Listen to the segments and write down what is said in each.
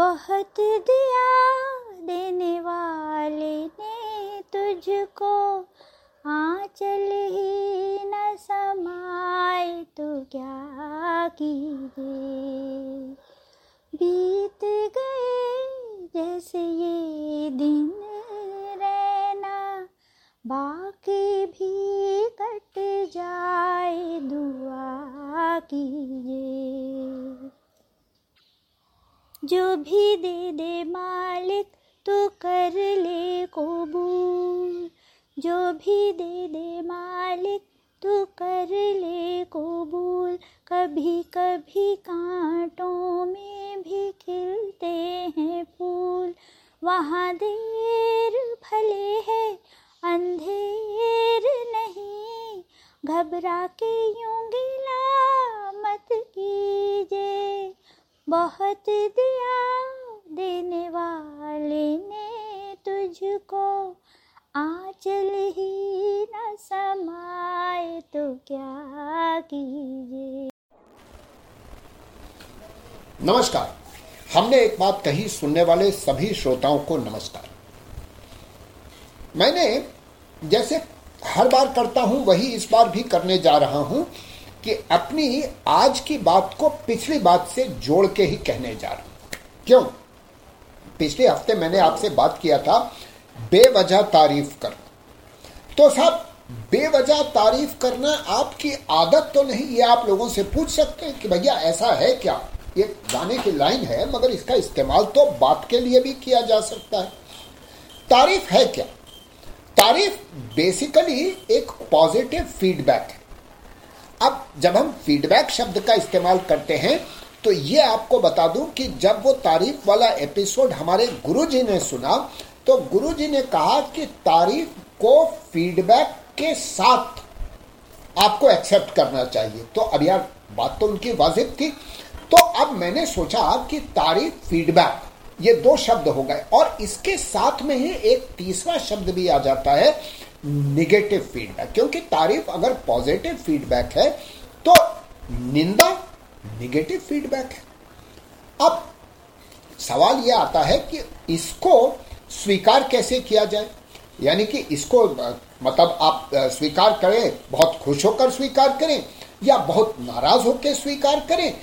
बहुत दिया देने वाले ने तुझको। आंचल ही न समाए तो क्या कीजिए। बीत गए जैसे ये दिन रहना, बाकी भी कट जाए दुआ कीजिए। जो भी दे दे मालिक तो कर ले कबूल। जो भी दे दे मालिक तो कर ले कबूल। कभी कभी कांटों में भी खिलते हैं फूल। वहाँ देर भले है, अंधेर नहीं। घबरा के यूँ गिला मत कीजिए बहुत दिया देने वाले ने तुझको। आंचल ही न समाए तो क्या कीजिए? नमस्कार। हमने एक बात कही सुनने वाले सभी श्रोताओं को नमस्कार। मैंने जैसे हर बार करता हूँ, वही इस बार भी करने जा रहा हूँ। कि अपनी आज की बात को पिछली बात से जोड़ के ही कहने जा रहा हूँ। क्यों? पिछले हफ़्ते मैंने आपसे बात किया था, बेवजह तारीफ़ करना। तो साहब, बेवजह तारीफ़ करना आपकी आदत तो नहीं, ये आप लोगों से पूछ सकते हैं कि भैया ऐसा है क्या? ये गाने की लाइन है, मगर इसका इस्तेमाल तो बात के लिए भी किया जा सकता है। तारीफ़ है क्या? तारीफ़ बेसिकली एक पॉजिटिव फीडबैक है। अब जब हम फीडबैक शब्द का इस्तेमाल करते हैं तो ये आपको बता दूँ कि जब वो तारीफ़ वाला एपिसोड हमारे गुरुजी ने सुना तो गुरुजी ने कहा कि तारीफ़ को फीडबैक के साथ आपको एक्सेप्ट करना चाहिए। तो अब यार, बात तो उनकी वाजिब थी। तो अब मैंने सोचा कि तारीफ़ फीडबैक ये दो शब्द हो गए। और इसके साथ में ही एक तीसरा शब्द भी आ जाता है निगेटिव फीडबैक क्योंकि तारीफ़ अगर पॉजिटिव फीडबैक है तो निंदा निगेटिव फीडबैक है। अब सवाल यह आता है कि इसको स्वीकार कैसे किया जाए? यानी कि इसको मतलब आप स्वीकार करें, बहुत खुश होकर स्वीकार करें, या बहुत नाराज़ होकर स्वीकार करें,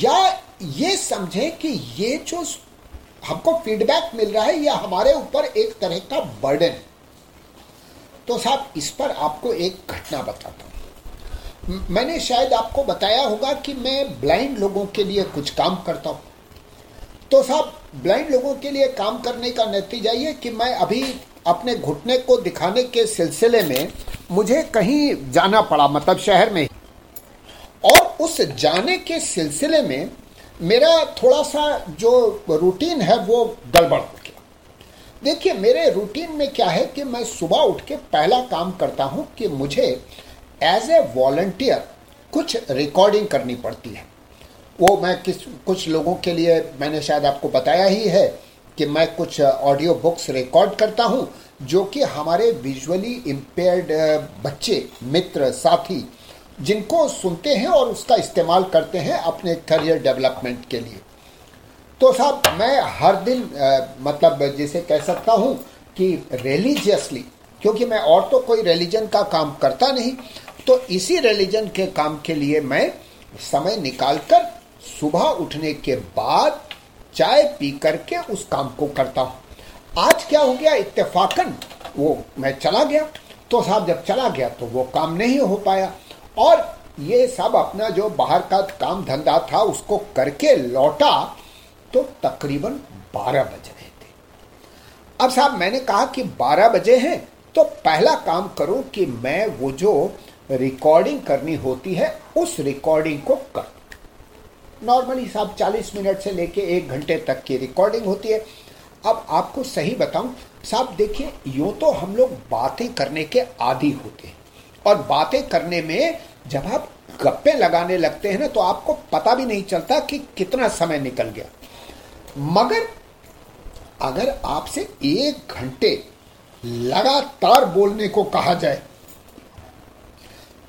या ये समझें कि ये जो हमको फीडबैक मिल रहा है यह हमारे ऊपर एक तरह का बर्डन है। तो साहब, इस पर आपको एक घटना बताता हूँ। मैंने शायद आपको बताया होगा कि मैं ब्लाइंड लोगों के लिए कुछ काम करता हूँ। तो साहब, ब्लाइंड लोगों के लिए काम करने का नतीजा ये कि मैं अभी अपने घुटने को दिखाने के सिलसिले में मुझे कहीं जाना पड़ा मतलब शहर में। और उस जाने के सिलसिले में मेरा थोड़ा सा जो रूटीन है वो गड़बड़ देखिए, मेरे रूटीन में क्या है कि मैं सुबह उठ के पहला काम करता हूँ कि मुझे एज ए वॉल्टियर कुछ रिकॉर्डिंग करनी पड़ती है। वो मैं किस, कुछ लोगों के लिए मैंने शायद आपको बताया ही है कि मैं कुछ ऑडियो बुक्स रिकॉर्ड करता हूँ, जो कि हमारे विजुअली इम्पेयर्ड बच्चे, मित्र, साथी, जिनको सुनते हैं और उसका इस्तेमाल करते हैं अपने करियर डेवलपमेंट के लिए। तो साहब मैं हर दिन आ, मतलब जिसे कह सकता हूँ कि रिलीजियसली क्योंकि मैं और तो कोई रिलीजन का काम करता नहीं तो इसी रिलीजन के काम के लिए मैं समय निकालकर सुबह उठने के बाद चाय पी करके उस काम को करता हूँ। आज क्या हो गया? इत्तेफाकन वो मैं चला गया। तो साहब जब चला गया तो वो काम नहीं हो पाया। और ये सब अपना जो बाहर का काम धंधा था उसको करके लौटा तो तकरीबन 12 बज रहे थे। अब साहब, मैंने कहा कि 12 बजे हैं तो पहला काम करूँ कि मैं वो जो रिकॉर्डिंग करनी होती है, उस रिकॉर्डिंग को कर नॉर्मली साहब 40 मिनट से लेके एक घंटे तक की रिकॉर्डिंग होती है। अब आपको सही बताऊँ, साहब, देखिए, यूँ तो हम लोग बातें करने के आदि होते हैं। और बातें करने में जब आप गप्पे लगाने लगते हैं ना तो आपको पता भी नहीं चलता कि कितना समय निकल गया। मगर अगर आपसे एक घंटे लगातार बोलने को कहा जाए,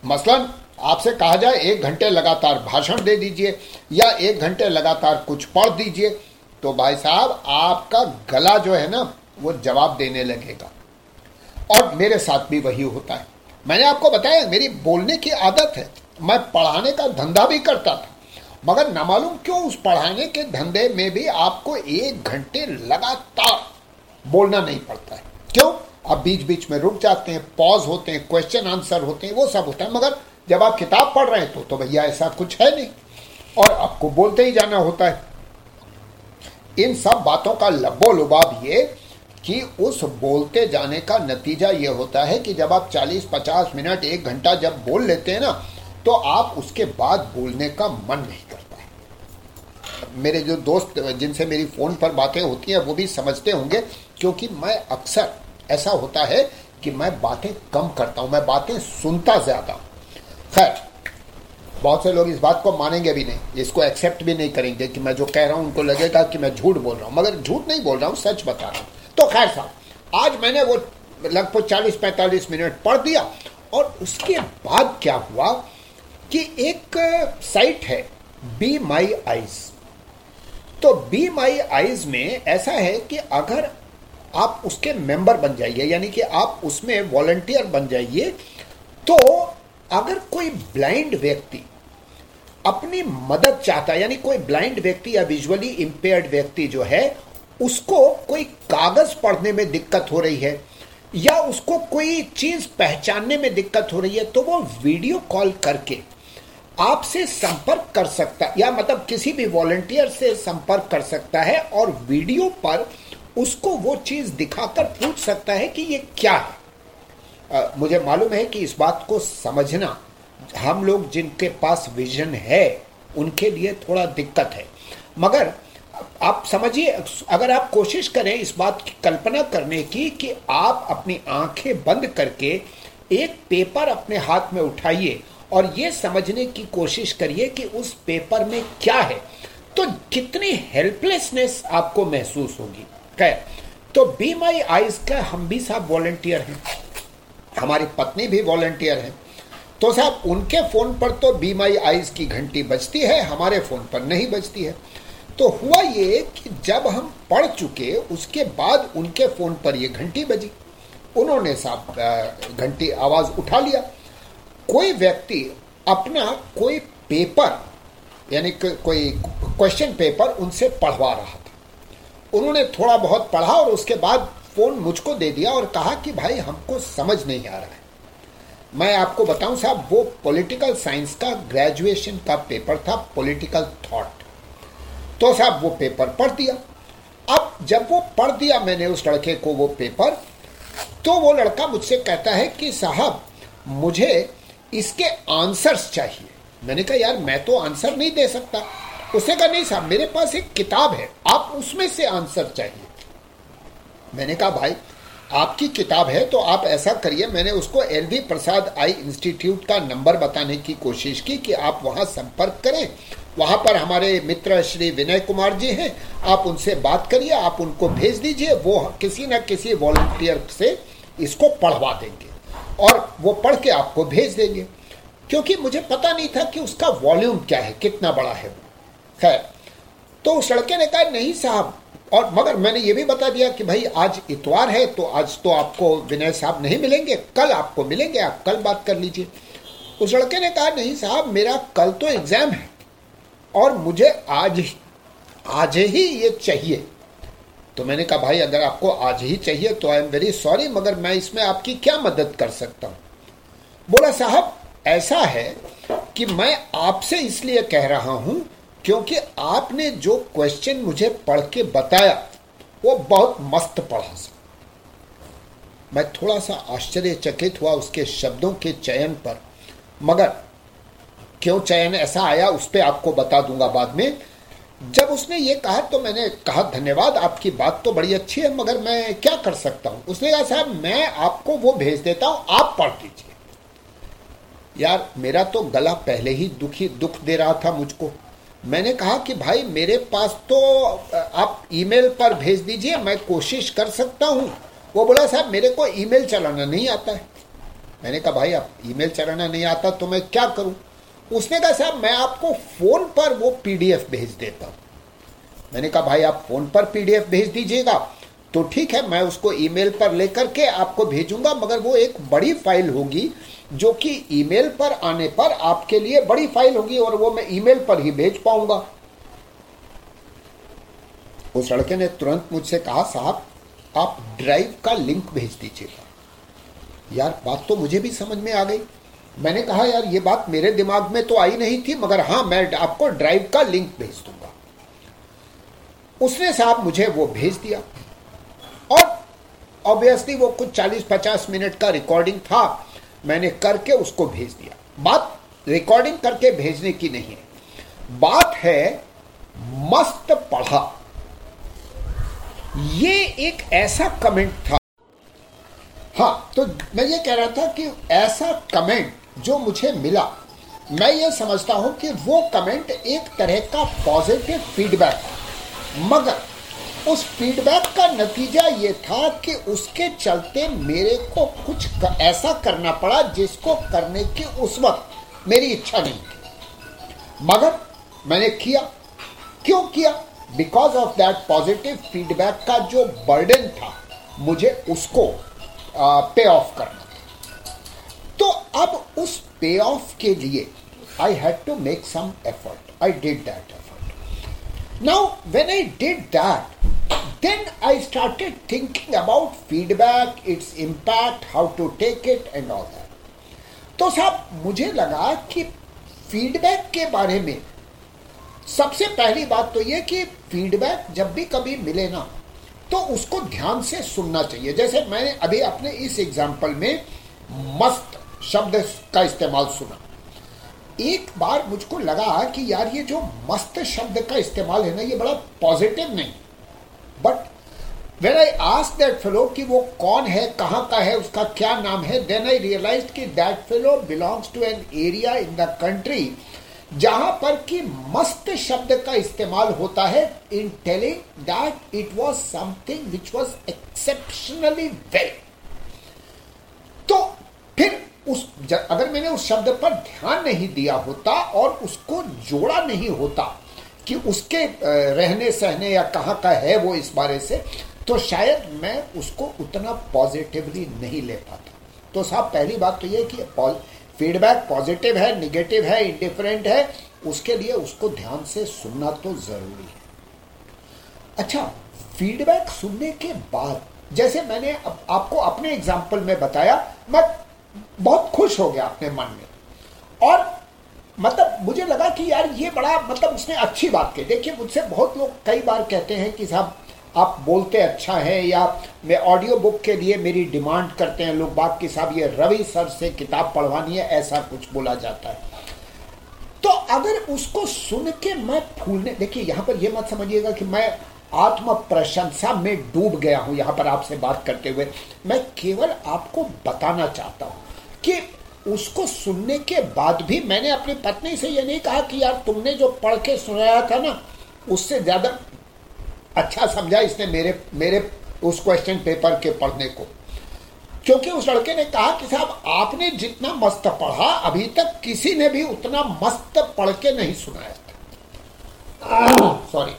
मसलन आपसे कहा जाए एक घंटे लगातार भाषण दे दीजिए या एक घंटे लगातार कुछ पढ़ दीजिए तो भाई साहब आपका गला जो है ना, वो जवाब देने लगेगा। और मेरे साथ भी वही होता है। मैंने आपको बताया, मेरी बोलने की आदत है। मैं पढ़ाने का धंधा भी करता था। मगर न मालूम क्यों उस पढ़ाने के धंधे में भी आपको एक घंटे लगातार बोलना नहीं पड़ता है। क्यों? आप बीच बीच में रुक जाते हैं पॉज होते हैं क्वेश्चन आंसर होते हैं, वो सब होता है। मगर जब आप किताब पढ़ रहे हैं तो तो भैया ऐसा कुछ है नहीं। और आपको बोलते ही जाना होता है। इन सब बातों का लबो लुबाब ये कि उस बोलते जाने का नतीजा ये होता है कि जब आप 40-50 मिनट, एक घंटा जब बोल लेते हैं ना तो आप उसके बाद बोलने का मन नहीं मेरे जो दोस्त, जिनसे मेरी फ़ोन पर बातें होती हैं, वो भी समझते होंगे, क्योंकि मैं अक्सर ऐसा होता है कि मैं बातें कम करता हूँ, मैं बातें सुनता ज़्यादा खैर, बहुत से लोग इस बात को मानेंगे भी नहीं, इसको एक्सेप्ट भी नहीं करेंगे कि मैं जो कह रहा हूँ, उनको लगेगा कि मैं झूठ बोल रहा हूँ, मगर झूठ नहीं बोल रहा हूँ, सच बता रहा हूँ। तो खैर साहब, आज मैंने वो लगभग चालीस पैंतालीस मिनट पढ़ दिया, और उसके बाद क्या हुआ कि एक साइट है, बी माई आईज। तो बी माई आईज में ऐसा है कि अगर आप उसके मेंबर बन जाइए, यानी कि आप उसमें वॉलंटियर बन जाइए तो अगर कोई ब्लाइंड व्यक्ति अपनी मदद चाहता है, यानी कोई ब्लाइंड व्यक्ति या विजुअली इंपेयर्ड व्यक्ति जो है, उसको कोई कागज़ पढ़ने में दिक्कत हो रही है, या उसको कोई चीज़ पहचानने में दिक्कत हो रही है तो वो वीडियो कॉल करके आपसे संपर्क कर सकता या मतलब किसी भी वॉलंटियर से संपर्क कर सकता है और वीडियो पर उसको वो चीज़ दिखाकर पूछ सकता है कि ये क्या है। आ, मुझे मालूम है कि इस बात को समझना हम लोग जिनके पास विजन है उनके लिए थोड़ा दिक्कत है। मगर आप समझिए अगर आप कोशिश करें इस बात की कल्पना करने की कि आप अपनी आँखें बंद करके एक पेपर अपने हाथ में उठाइए और ये समझने की कोशिश करिए कि उस पेपर में क्या है। तो कितनी हेल्पलेसनेस आपको महसूस होगी। खैर तो बी माई आईज का हम भी साहब वॉलेंटियर हैं। हमारी पत्नी भी वॉलेंटियर है। तो साहब, उनके फ़ोन पर तो बी माई आईज की घंटी बजती है, हमारे फ़ोन पर नहीं बजती है। तो हुआ ये कि जब हम पढ़ चुके, उसके बाद उनके फ़ोन पर ये घंटी बजी। उन्होंने साहब घंटी, आवाज़ उठा लिया। कोई व्यक्ति अपना कोई पेपर, यानी कोई क्वेश्चन पेपर उनसे पढ़वा रहा था। उन्होंने थोड़ा बहुत पढ़ा और उसके बाद फ़ोन मुझको दे दिया और कहा कि भाई हमको समझ नहीं आ रहा है। मैं आपको बताऊँ साहब, वो पॉलिटिकल साइंस का ग्रेजुएशन का पेपर था पॉलिटिकल थॉट तो साहब वो पेपर पढ़ दिया। अब जब वो पढ़ दिया मैंने उस लड़के को वो पेपर तो वो लड़का मुझसे कहता है कि साहब, मुझे इसके आंसर्स चाहिए। मैंने कहा, यार, मैं तो आंसर नहीं दे सकता। उसने कहा, नहीं साहब, मेरे पास एक किताब है, आप उसमें से आंसर चाहिए। मैंने कहा, भाई, आपकी किताब है तो आप ऐसा करिए, मैंने उसको L V Prasad eye institute का नंबर बताने की कोशिश की कि आप वहाँ संपर्क करें। वहाँ पर हमारे मित्र श्री विनय कुमार जी हैं, आप उनसे बात करिए, आप उनको भेज दीजिए, वो किसी न किसी वॉल्टियर से इसको पढ़वा देंगे। और वो पढ़ के आपको भेज देंगे। क्योंकि मुझे पता नहीं था कि उसका वॉल्यूम क्या है, कितना बड़ा है। खैर तो उस लड़के ने कहा, नहीं साहब। और मगर मैंने ये भी बता दिया कि भाई, आज इतवार है तो आज तो आपको विनय साहब नहीं मिलेंगे। कल आपको मिलेंगे, आप कल बात कर लीजिए। उस लड़के ने कहा, नहीं साहब, मेरा कल तो एग्ज़ाम है और मुझे आज आज ही ये चाहिए। तो मैंने कहा, भाई, अगर आपको आज ही चाहिए तो आई एम वेरी सॉरी मगर मैं इसमें आपकी क्या मदद कर सकता हूँ? बोला, साहब, ऐसा है कि मैं आपसे इसलिए कह रहा हूँ क्योंकि आपने जो क्वेश्चन मुझे पढ़ के बताया, वो बहुत मस्त पढ़ा सा मैं थोड़ा सा आश्चर्यचकित हुआ उसके शब्दों के चयन पर, मगर क्यों चयन ऐसा आया, उस पर आपको बता दूँगा बाद में। जब उसने ये कहा तो मैंने कहा, धन्यवाद, आपकी बात तो बड़ी अच्छी है, मगर मैं क्या कर सकता हूँ? उसने कहा, साहब, मैं आपको वो भेज देता हूँ, आप पढ़ लीजिए। यार, मेरा तो गला पहले ही दुखी, दुख दे रहा था मुझको। मैंने कहा कि भाई, मेरे पास तो आप ईमेल पर भेज दीजिए, मैं कोशिश कर सकता हूँ। वो बोला, साहब, मेरे को ईमेल चलाना नहीं आता है। मैंने कहा, भाई, आप ईमेल चलाना नहीं आता तो मैं क्या करूँ? उसने कहा, साहब, मैं आपको फ़ोन पर वो पीडीएफ भेज देता हूँ। मैंने कहा, भाई, आप फ़ोन पर पीडीएफ भेज दीजिएगा तो ठीक है, मैं उसको ईमेल पर लेकर के आपको भेजूँगा, मगर वो एक बड़ी फ़ाइल होगी, जो कि ईमेल पर आने पर आपके लिए बड़ी फ़ाइल होगी, और वो मैं ईमेल पर ही भेज पाऊँगा। उस लड़के ने तुरंत मुझसे कहा, साहब, आप ड्राइव का लिंक भेज दीजिएगा। यार, बात तो मुझे भी समझ में आ गई। मैंने कहा, यार, ये बात मेरे दिमाग में तो आई नहीं थी, मगर हाँ मैं आपको ड्राइव का लिंक भेज दूँगा। उसने साहब मुझे वो भेज दिया। और ऑब्वियसली वो कुछ 40-50 मिनट का रिकॉर्डिंग था, मैंने करके उसको भेज दिया। बात रिकॉर्डिंग करके भेजने की नहीं है। बात है, मस्त पढ़ा। ये एक ऐसा कमेंट था। हाँ तो मैं ये कह रहा था कि ऐसा कमेंट जो मुझे मिला, मैं ये समझता हूँ कि वो कमेंट एक तरह का पॉजिटिव फीडबैक था। मगर उस फीडबैक का नतीजा ये था कि उसके चलते मेरे को कुछ ऐसा करना पड़ा जिसको करने की उस वक्त मेरी इच्छा नहीं थी। मगर मैंने किया। क्यों किया? Because of that positive feedback का जो बर्डन था, मुझे उसको पे ऑफ़ करना। अब उस पे ऑफ़ के लिए I had to make some effort I did that effort now when I did that then I started thinking about feedback, its impact, how to take it and all that. तो साहब मुझे लगा कि feedback के बारे में सबसे पहली बात तो यह कि फीडबैक जब भी कभी मिले ना तो उसको ध्यान से सुनना चाहिए। जैसे मैंने अभी अपने इस एग्ज़ाम्पल में मस्त शब्द का इस्तेमाल सुना। एक बार मुझको लगा कि यार ये जो मस्त शब्द का इस्तेमाल है ना, ये बड़ा पॉजिटिव नहीं। But when I ask that fellow कि वो कौन है, कहाँ का है, उसका क्या नाम है देन आई रियलाइज़ कि that fellow belongs to an area in the country जहाँ पर कि मस्त शब्द का इस्तेमाल होता है in telling that it was something which was exceptionally well तो फिर उस अगर मैंने उस शब्द पर ध्यान नहीं दिया होता और उसको जोड़ा नहीं होता कि उसके रहने सहने या कहाँ का है वो इस बारे से तो शायद मैं उसको उतना पॉजिटिवली नहीं ले पाता। तो साहब, पहली बात तो ये कि फीडबैक पॉजिटिव है निगेटिव है इंडिफरेंट है, उसके लिए उसको ध्यान से सुनना तो ज़रूरी है। अच्छा फीडबैक सुनने के बाद, जैसे मैंने आपको अपने एग्ज़ाम्पल में बताया, मैं बहुत खुश हो गया अपने मन में। और मतलब मुझे लगा कि यार ये बड़ा मतलब उसने अच्छी बात की देखिए, मुझसे बहुत लोग कई बार कहते हैं कि साहब, आप बोलते अच्छा है या मैं ऑडियो बुक के लिए मेरी डिमांड करते हैं लोग बात की साहब, ये रवि सर से किताब पढ़वानी है, ऐसा कुछ बोला जाता है। तो अगर उसको सुन के मैं फूलने, देखिए, यहाँ पर यह मत समझिएगा कि मैं आत्म प्रशंसा में डूब गया हूँ, यहाँ पर आपसे बात करते हुए। मैं केवल आपको बताना चाहता हूँ कि उसको सुनने के बाद भी मैंने अपनी पत्नी से यह नहीं कहा कि यार तुमने जो पढ़ के सुनाया था ना, उससे ज़्यादा अच्छा समझा इसने मेरे मेरे उस क्वेश्चन पेपर के पढ़ने को। क्योंकि उस लड़के ने कहा कि साहब, आपने जितना मस्त पढ़ा, अभी तक किसी ने भी उतना मस्त पढ़ के नहीं सुनाया था। सॉरी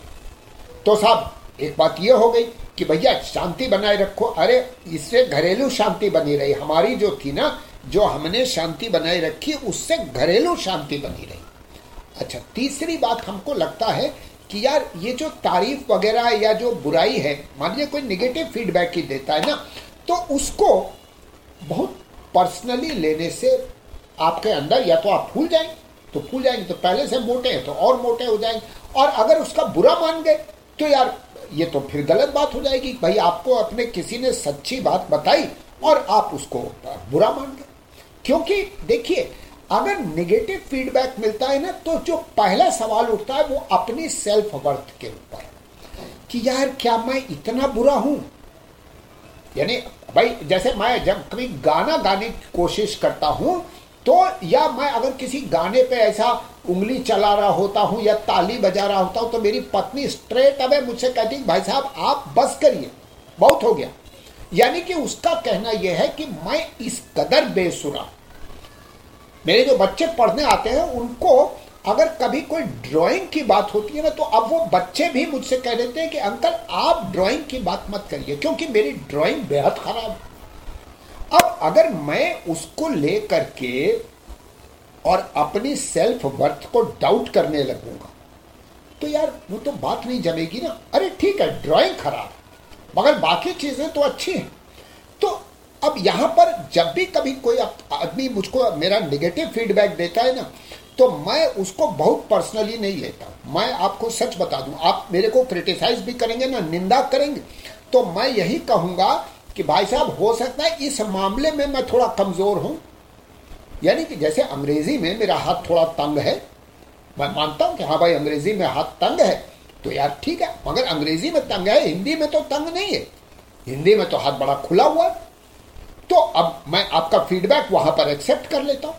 तो साहब, एक बात यह हो गई कि भैया, शांति बनाए रखो। अरे, इससे घरेलू शांति बनी रही। हमारी जो थी ना जो हमने शांति बनाए रखी, उससे घरेलू शांति बनी रही। अच्छा तीसरी बात हमको लगता है कि यार, ये जो तारीफ़ वगैरह या जो बुराई है मान लीजिए कोई निगेटिव फीडबैक ही देता है ना तो उसको बहुत पर्सनली लेने से आपके अंदर या तो आप फूल जाएँगे तो फूल जाएँगे तो पहले से मोटे हैं तो और मोटे हो जाएँगे और अगर उसका बुरा मान गए तो यार, ये तो फिर गलत बात हो जाएगी। भाई, आपको अपने किसी ने सच्ची बात बताई और आप उसको बुरा मान गए। क्योंकि देखिए, अगर नेगेटिव फीडबैक मिलता है ना तो जो पहला सवाल उठता है वो अपनी सेल्फ वर्थ के ऊपर कि यार, क्या मैं इतना बुरा हूँ? यानी भाई, जैसे मैं जब कभी गाना गाने की कोशिश करता हूँ तो या मैं अगर किसी गाने पे ऐसा उंगली चला रहा होता हूँ या ताली बजा रहा होता हूँ तो मेरी पत्नी स्ट्रेट अवे मुझसे कहती भाई साहब, आप बस करिए, बहुत हो गया। यानी कि उसका कहना यह है कि मैं इस कदर बेसुरा। मेरे जो बच्चे पढ़ने आते हैं, उनको अगर कभी कोई ड्राइंग की बात होती है ना तो अब वो बच्चे भी मुझसे कह देते हैं कि, अंकल, आप ड्राइंग की बात मत करिए, क्योंकि मेरी ड्राइंग बेहद खराब अब अगर मैं उसको लेकर के और अपनी सेल्फ वर्थ को डाउट करने लगूँगा तो यार, वो तो बात नहीं जमेगी ना। अरे ठीक है ड्राइंग खराब मगर बाकी चीज़ें तो अच्छी हैं। तो अब यहाँ पर जब भी कभी कोई आदमी मुझको मेरा निगेटिव फीडबैक देता है ना तो मैं उसको बहुत पर्सनली नहीं लेता। मैं आपको सच बता दूँ, आप मेरे को क्रिटिसाइज भी करेंगे ना, निंदा करेंगे तो मैं यही कहूँगा कि भाई साहब, हो सकता है इस मामले में मैं थोड़ा कमज़ोर हूँ। यानी कि जैसे अंग्रेज़ी में मेरा हाथ थोड़ा तंग है, मैं मानता हूँ कि हाँ भाई, अंग्रेज़ी में हाथ तंग है तो यार ठीक है, मगर अंग्रेज़ी में तंग है, हिंदी में तो तंग नहीं है। हिंदी में तो हाथ बड़ा खुला हुआ तो अब मैं आपका फीडबैक वहाँ पर एक्सेप्ट कर लेता हूँ।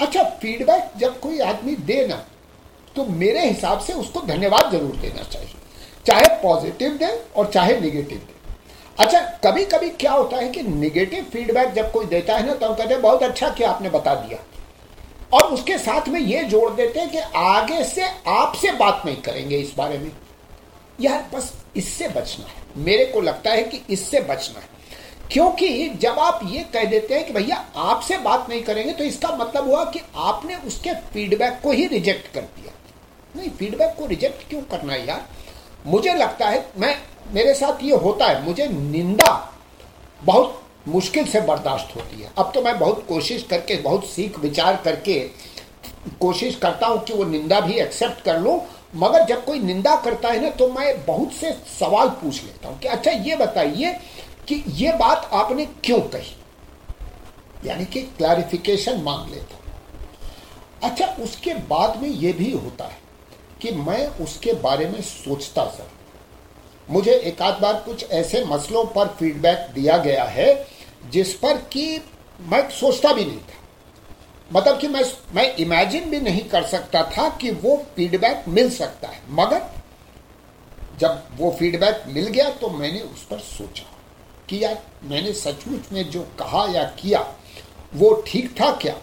अच्छा फीडबैक जब कोई आदमी दे ना तो मेरे हिसाब से उसको धन्यवाद ज़रूर देना चाहिए। चाहे पॉजिटिव दे और चाहे निगेटिव दे। अच्छा कभी कभी क्या होता है कि निगेटिव फीडबैक जब कोई देता है ना तो हम कहते हैं, बहुत अच्छा किया आपने बता दिया। और उसके साथ में ये जोड़ देते हैं कि आगे से आपसे बात नहीं करेंगे इस बारे में। यार, बस इससे बचना है। मेरे को लगता है कि इससे बचना है। क्योंकि जब आप ये कह देते हैं कि भैया, आपसे बात नहीं करेंगे तो इसका मतलब हुआ कि आपने उसके फीडबैक को ही रिजेक्ट कर दिया। नहीं फीडबैक को रिजेक्ट क्यों करना है यार? मुझे लगता है, मैं, मेरे साथ ये होता है, मुझे निंदा बहुत मुश्किल से बर्दाश्त होती है। अब तो मैं बहुत कोशिश करके, बहुत सीख विचार करके कोशिश करता हूँ कि वो निंदा भी एक्सेप्ट कर लूँ मगर जब कोई निंदा करता है ना तो मैं बहुत से सवाल पूछ लेता हूँ कि अच्छा ये बताइए कि ये बात आपने क्यों कही? यानी कि क्लैरिफिकेशन मांग लेता अच्छा उसके बाद में ये भी होता है कि मैं उसके बारे में सोचता सर मुझे एक आध बार कुछ ऐसे मसलों पर फीडबैक दिया गया है, जिस पर कि मैं सोचता भी नहीं था। मतलब कि मैं मैं इमेजिन भी नहीं कर सकता था कि वो फीडबैक मिल सकता है। मगर जब वो फीडबैक मिल गया तो मैंने उस पर सोचा कि यार, मैंने सचमुच में जो कहा या किया, वो ठीक था क्या?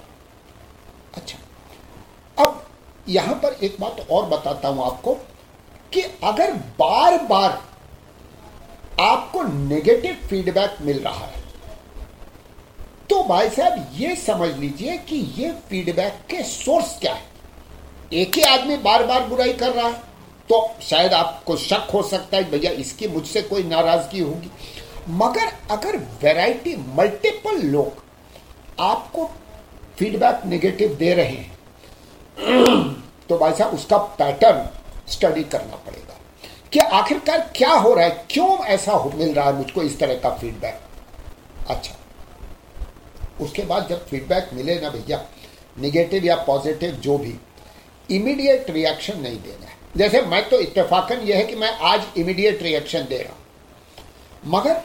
अच्छा अब यहाँ पर एक बात और बताता हूँ आपको कि अगर बार बार आपको नेगेटिव फीडबैक मिल रहा है तो भाई साहब, ये समझ लीजिए कि ये फीडबैक के सोर्स क्या है। एक ही आदमी बार बार बुराई कर रहा है तो शायद आपको शक हो सकता है भैया इसकी मुझसे कोई नाराज़गी होगी। मगर अगर वैरायटी मल्टीपल लोग आपको फीडबैक नेगेटिव दे रहे हैं तो भाई साहब उसका पैटर्न स्टडी करना पड़ेगा। कि आखिरकार क्या हो रहा है? क्यों ऐसा मिल रहा है मुझको इस तरह का फीडबैक अच्छा। उसके बाद जब फीडबैक मिले ना भैया निगेटिव या पॉजिटिव जो भी इमीडिएट रिएक्शन नहीं देना है। जैसे मैं तो इत्तेफाकन यह है कि मैं आज इमीडिएट रिएक्शन दे रहा मगर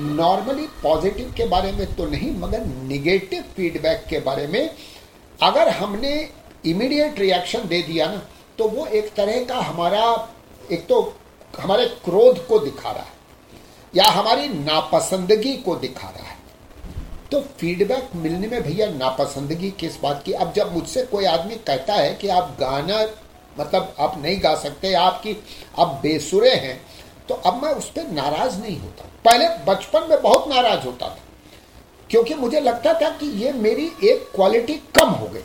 नॉर्मली पॉजिटिव के बारे में तो नहीं, मगर निगेटिव फीडबैक के बारे में अगर हमने इमीडिएट रिएक्शन दे दिया ना तो वो एक तरह का हमारा, एक तो हमारे क्रोध को दिखा रहा है, या हमारी नापसंदगी को दिखा रहा है। तो फीडबैक मिलने में भैया नापसंदगी किस बात की? अब जब मुझसे कोई आदमी कहता है कि आप गाना मतलब आप नहीं गा सकते, आपकी, आप बेसुरे हैं तो अब मैं उस पर नाराज़ नहीं होता। पहले बचपन में बहुत नाराज़ होता था, क्योंकि मुझे लगता था कि ये मेरी एक क्वालिटी कम हो गई।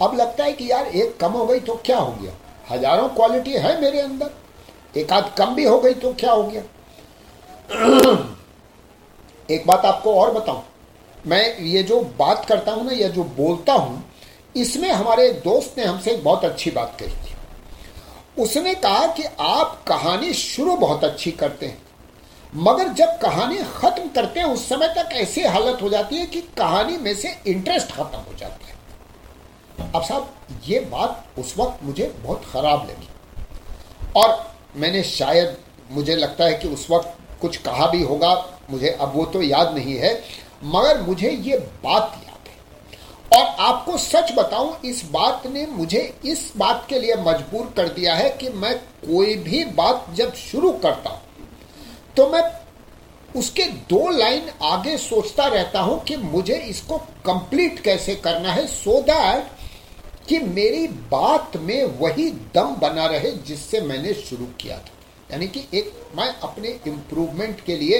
अब लगता है कि यार एक कम हो गई तो क्या हो गया? हज़ारों क्वालिटी है मेरे अंदर, एक आध कम भी हो गई तो क्या हो गया? एक बात आपको और बताऊँ मैं ये जो बात करता हूँ ना, या जो बोलता हूँ, इसमें हमारे दोस्त ने हमसे एक बहुत अच्छी बात कही थी। उसने कहा कि आप कहानी शुरू बहुत अच्छी करते हैं, मगर जब कहानी खत्म करते हैं, उस समय तक ऐसी हालत हो जाती है कि कहानी में से इंटरेस्ट खत्म हो जाता है। अब साहब, ये बात उस वक्त मुझे बहुत खराब लगी। और मैंने शायद, मुझे लगता है कि उस वक्त कुछ कहा भी होगा, मुझे अब वो तो याद नहीं है मगर मुझे ये बात याद है। और आपको सच बताऊँ, इस बात ने मुझे इस बात के लिए मजबूर कर दिया है कि मैं कोई भी बात जब शुरू करता हूँ तो मैं उसके दो लाइन आगे सोचता रहता हूँ कि मुझे इसको कंप्लीट कैसे करना है सो so दैट कि मेरी बात में वही दम बना रहे जिससे मैंने शुरू किया था। यानी कि एक मैं अपने इम्प्रूवमेंट के लिए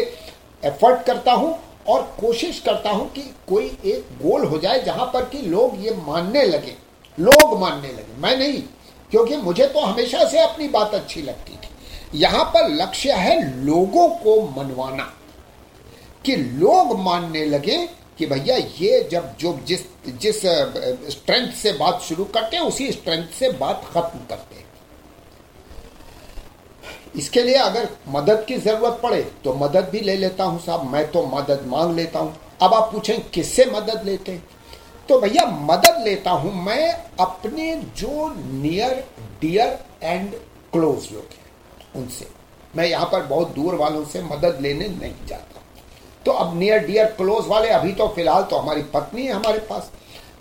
एफर्ट करता हूँ और कोशिश करता हूँ कि कोई एक गोल हो जाए जहाँ पर कि लोग ये मानने लगे, लोग मानने लगे। मैं नहीं, क्योंकि मुझे तो हमेशा से अपनी बात अच्छी लगती थी। यहाँ पर लक्ष्य है लोगों को मनवाना, कि लोग मानने लगे कि भैया ये जब, जो जिस जिस स्ट्रेंथ से बात शुरू करते हैं, उसी स्ट्रेंथ से बात खत्म करते हैं। इसके लिए अगर मदद की ज़रूरत पड़े तो मदद भी ले लेता हूँ साहब। मैं तो मदद मांग लेता हूँ। अब आप पूछें, किससे मदद लेते हैं? तो भैया, मदद लेता हूँ मैं अपने जो नियर डियर एंड क्लोज लोग हैं, उनसे। मैं यहाँ पर बहुत दूर वालों से मदद लेने नहीं जाता। तो अब नियर डियर क्लोज वाले, अभी तो फ़िलहाल तो हमारी पत्नी है हमारे पास।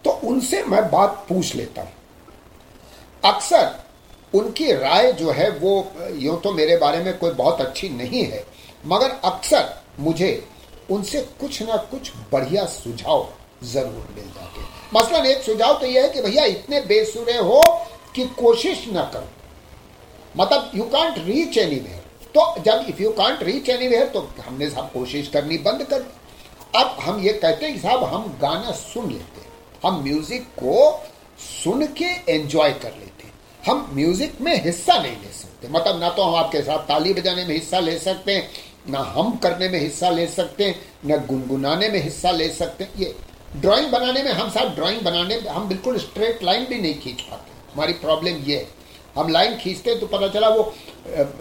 तो उनसे मैं बात पूछ लेता हूँ। अक्सर उनकी राय जो है वो, यूँ तो मेरे बारे में कोई बहुत अच्छी नहीं है, मगर अक्सर मुझे उनसे कुछ ना कुछ बढ़िया सुझाव ज़रूर मिल जाते मसलन एक सुझाव तो यह है कि भैया, इतने बेसुरे हो कि कोशिश ना करो। मतलब यू कांट रीच एनी तो जब if you can't reach any तो हमने साहब कोशिश करनी बंद कर दी। अब हम ये कहते हैं कि साहब, हम गाना सुन लेते हैं। हम म्यूज़िक को सुन के एंजॉय कर लेते हैं। हम म्यूज़िक में हिस्सा नहीं ले सकते। मतलब ना तो हम आपके साथ ताली बजाने में हिस्सा ले सकते हैं, ना हम करने में हिस्सा ले सकते हैं, ना गुनगुनाने में हिस्सा ले सकते हैं। ये ड्राइंग बनाने में, हम साहब ड्राइंग बनाने में, हम बिल्कुल स्ट्रेट लाइन भी नहीं खींच पाते। हमारी प्रॉब्लम ये है। हम लाइन खींचते तो पता चला वो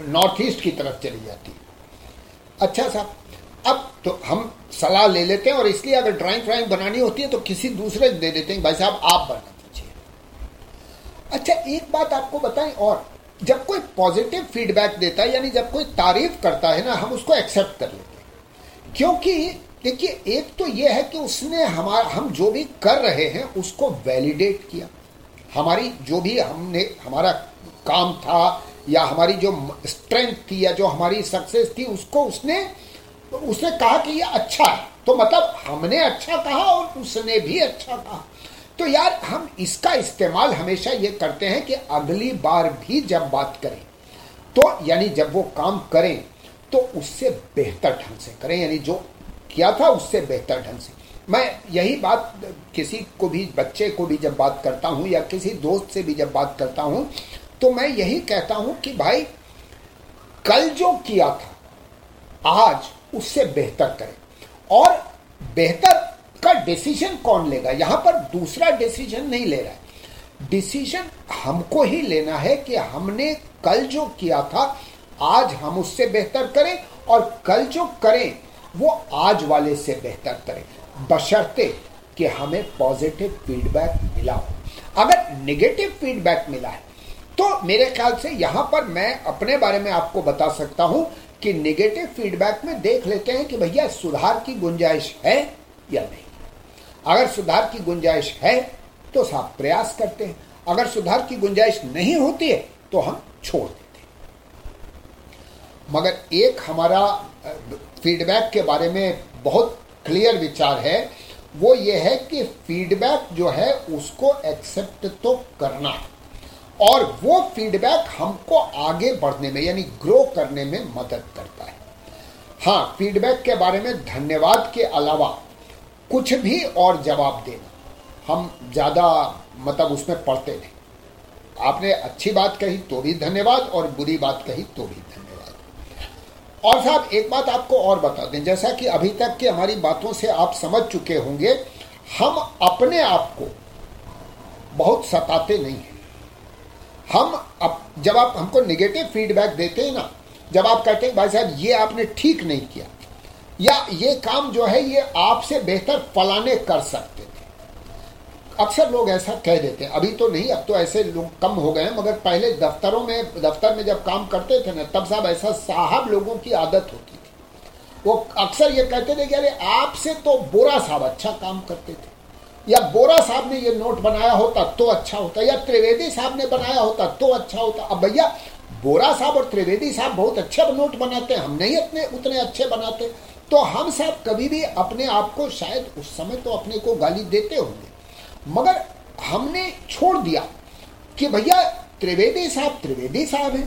नॉर्थ ईस्ट की तरफ़ चली जाती अच्छा साहब, अब तो हम सलाह ले लेते हैं और इसलिए अगर ड्राइंग फ्राइंग बनानी होती है तो किसी दूसरे दे देते हैं। भाई साहब, आप बना अच्छा एक बात आपको बताएँ और, जब कोई पॉजिटिव फीडबैक देता है, यानी जब कोई तारीफ़ करता है ना, हम उसको एक्सेप्ट कर लेते हैं। क्योंकि, देखिए, एक तो यह है कि उसने हमारा, हम जो भी कर रहे हैं, उसको वैलिडेट किया। हमारी जो भी हमने, हमारा काम था, या हमारी जो स्ट्रेंथ थी, या जो हमारी सक्सेस थी, उसको उसने उसने कहा कि ये अच्छा है। तो मतलब हमने अच्छा कहा और उसने भी अच्छा कहा। तो यार, हम इसका इस्तेमाल हमेशा ये करते हैं कि अगली बार भी जब बात करें तो यानी जब वो काम करें तो उससे बेहतर ढंग से करें, यानी जो किया था उससे बेहतर ढंग से। मैं यही बात किसी को भी, बच्चे को भी जब बात करता हूँ या किसी दोस्त से भी जब बात करता हूँ तो मैं यही कहता हूँ कि भाई, कल जो किया था, आज उससे बेहतर करें। और बेहतर का डिसीज़न कौन लेगा? यहाँ पर दूसरा डिसीज़न नहीं ले रहा है। डिसीज़न हमको ही लेना है कि हमने कल जो किया था, आज हम उससे बेहतर करें और कल जो करें, वो आज वाले से बेहतर करें। बशर्ते कि हमें पॉजिटिव फीडबैक मिला हो। अगर नेगेटिव फीडबैक मिला है तो मेरे ख्याल से यहाँ पर मैं अपने बारे में आपको बता सकता हूँ कि नेगेटिव फीडबैक में देख लेते हैं कि भैया सुधार की गुंजाइश है या नहीं। अगर सुधार की गुंजाइश है तो साफ़ प्रयास करते हैं। अगर सुधार की गुंजाइश नहीं होती है तो हम छोड़ देते हैं। मगर एक हमारा फीडबैक के बारे में बहुत क्लियर विचार है, वो ये है कि फीडबैक जो है, उसको एक्सेप्ट तो करना है। और वो फीडबैक हमको आगे बढ़ने में, यानी ग्रो करने में मदद करता है। हाँ फीडबैक के बारे में धन्यवाद के अलावा कुछ भी और जवाब देना हम ज़्यादा मतलब उसमें पढ़ते नहीं। आपने अच्छी बात कही तो भी धन्यवाद और बुरी बात कही तो भी धन्यवाद। और साहब, एक बात आपको और बता दें, जैसा कि अभी तक की हमारी बातों से आप समझ चुके होंगे, हम अपने आप को बहुत सताते नहीं हैं। हम अब जब आप हमको निगेटिव फीडबैक देते हैं ना, जब आप कहते हैं, भाई साहब, ये आपने ठीक नहीं किया। या ये काम जो है, ये आपसे बेहतर फलाने कर सकते थे। अक्सर लोग ऐसा कह देते हैं, अभी तो नहीं, अब तो ऐसे लोग कम हो गए हैं, मगर पहले दफ्तरों में, दफ्तर में जब काम करते थे ना, तब साहब ऐसा साहब लोगों की आदत होती थी। वो अक्सर ये कहते थे कि अरे, आपसे तो बोरा साहब अच्छा काम करते थे। या बोरा साहब ने ये नोट बनाया होता तो अच्छा होता, या त्रिवेदी साहब ने बनाया होता तो अच्छा होता। अब भैया, बोरा साहब और त्रिवेदी साहब बहुत अच्छे नोट बनाते हैं, हम नहीं इतने, उतने अच्छे बनाते। तो हम साहब कभी भी अपने आप को शायद उस समय तो अपने को गाली देते होंगे। मगर हमने छोड़ दिया कि भैया, त्रिवेदी साहब त्रिवेदी साहब है,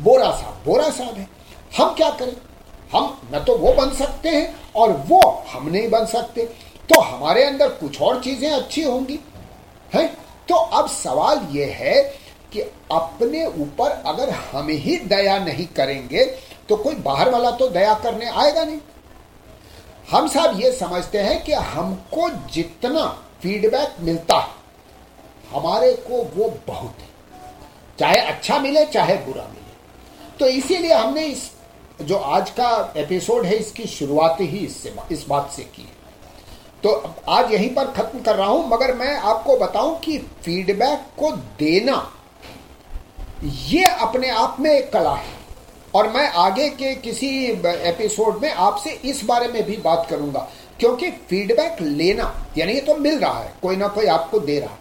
बोरा साहब बोरा साहब है। हम क्या करें? हम न तो वो बन सकते हैं और वो हम नहीं बन सकते। तो हमारे अंदर कुछ और चीज़ें अच्छी होंगी, है? तो अब सवाल यह है कि अपने ऊपर अगर हम ही दया नहीं करेंगे तो कोई बाहर वाला तो दया करने आएगा नहीं। हम साहब ये समझते हैं कि हमको जितना फीडबैक मिलता है हमारे को वो बहुत है। चाहे अच्छा मिले, चाहे बुरा मिले। तो इसीलिए हमने इस, जो आज का एपिसोड है, इसकी शुरुआत ही इससे इस बात से की है। तो आज यहीं पर खत्म कर रहा हूँ, मगर मैं आपको बताऊँ कि फीडबैक को देना, ये अपने आप में एक कला है। और मैं आगे के किसी एपिसोड में आपसे इस बारे में भी बात करूँगा, क्योंकि फीडबैक लेना, यानी ये तो मिल रहा है, कोई ना कोई आपको दे रहा है।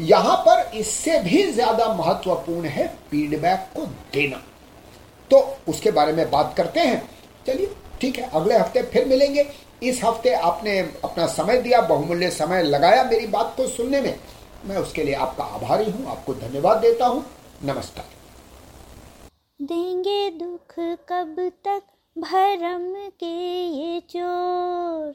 यहाँ पर इससे भी ज़्यादा महत्वपूर्ण है फीडबैक को देना। तो उसके बारे में बात करते हैं। चलिए, ठीक है, अगले हफ़्ते फिर मिलेंगे। इस हफ़्ते आपने अपना समय दिया, बहुमूल्य समय लगाया मेरी बात को सुनने में। मैं उसके लिए आपका आभारी हूँ, आपको धन्यवाद देता हूँ। नमस्कार। देंगे दुख कब तक भरम के ये चोर?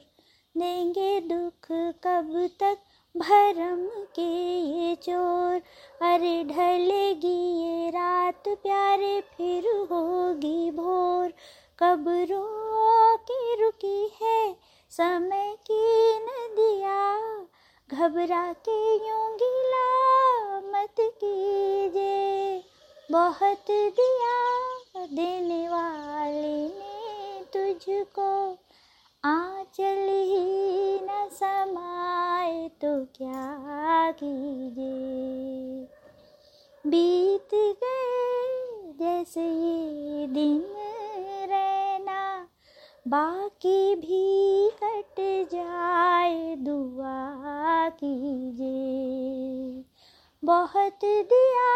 देंगे दुख कब तक भरम के ये चोर? अरे ढलेगी ये रात, प्यारे फिर होगी भोर। कब रो के रुकी है समय की नदिया। घबरा के यूँ गिला मत कीजिए। बहुत दिया देने वाले ने तुझको। आंचल ही न समाए तो क्या कीजिए बीत गए जैसे ये दिन रहना, बाकी भी कट जाए दुआ कीजिए बहुत दिया